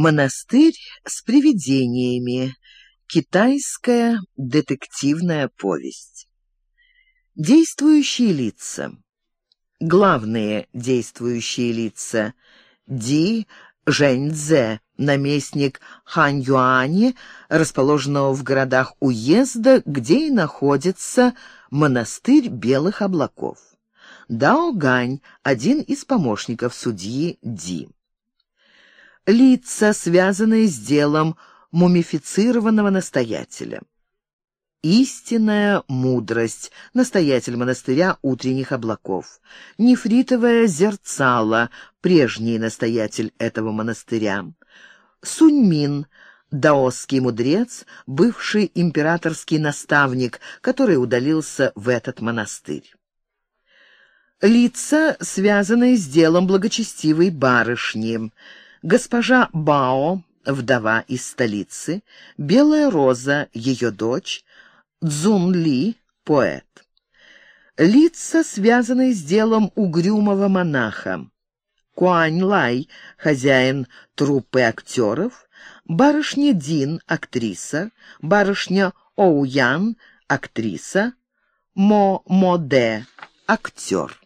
Монастырь с привидениями. Китайская детективная повесть. Действующие лица. Главные действующие лица. Ди Жэньцзе, наместник Хань-Юани, расположенного в городах уезда, где и находится монастырь Белых облаков. Дао Гань, один из помощников судьи Ди лица, связанные с делом мумифицированного настоятеля. Истинная мудрость, настоятель монастыря утренних облаков. Нефритовое зерцало, прежний настоятель этого монастыря. Суньмин, даосский мудрец, бывший императорский наставник, который удалился в этот монастырь. Лица, связанные с делом благочестивой барышни – Госпожа Бао, вдова из столицы, Белая Роза, ее дочь, Цзун Ли, поэт. Лица, связанные с делом угрюмого монаха. Куань Лай, хозяин труппы актеров, барышня Дин, актриса, барышня Оуян, актриса, Мо Моде, актер.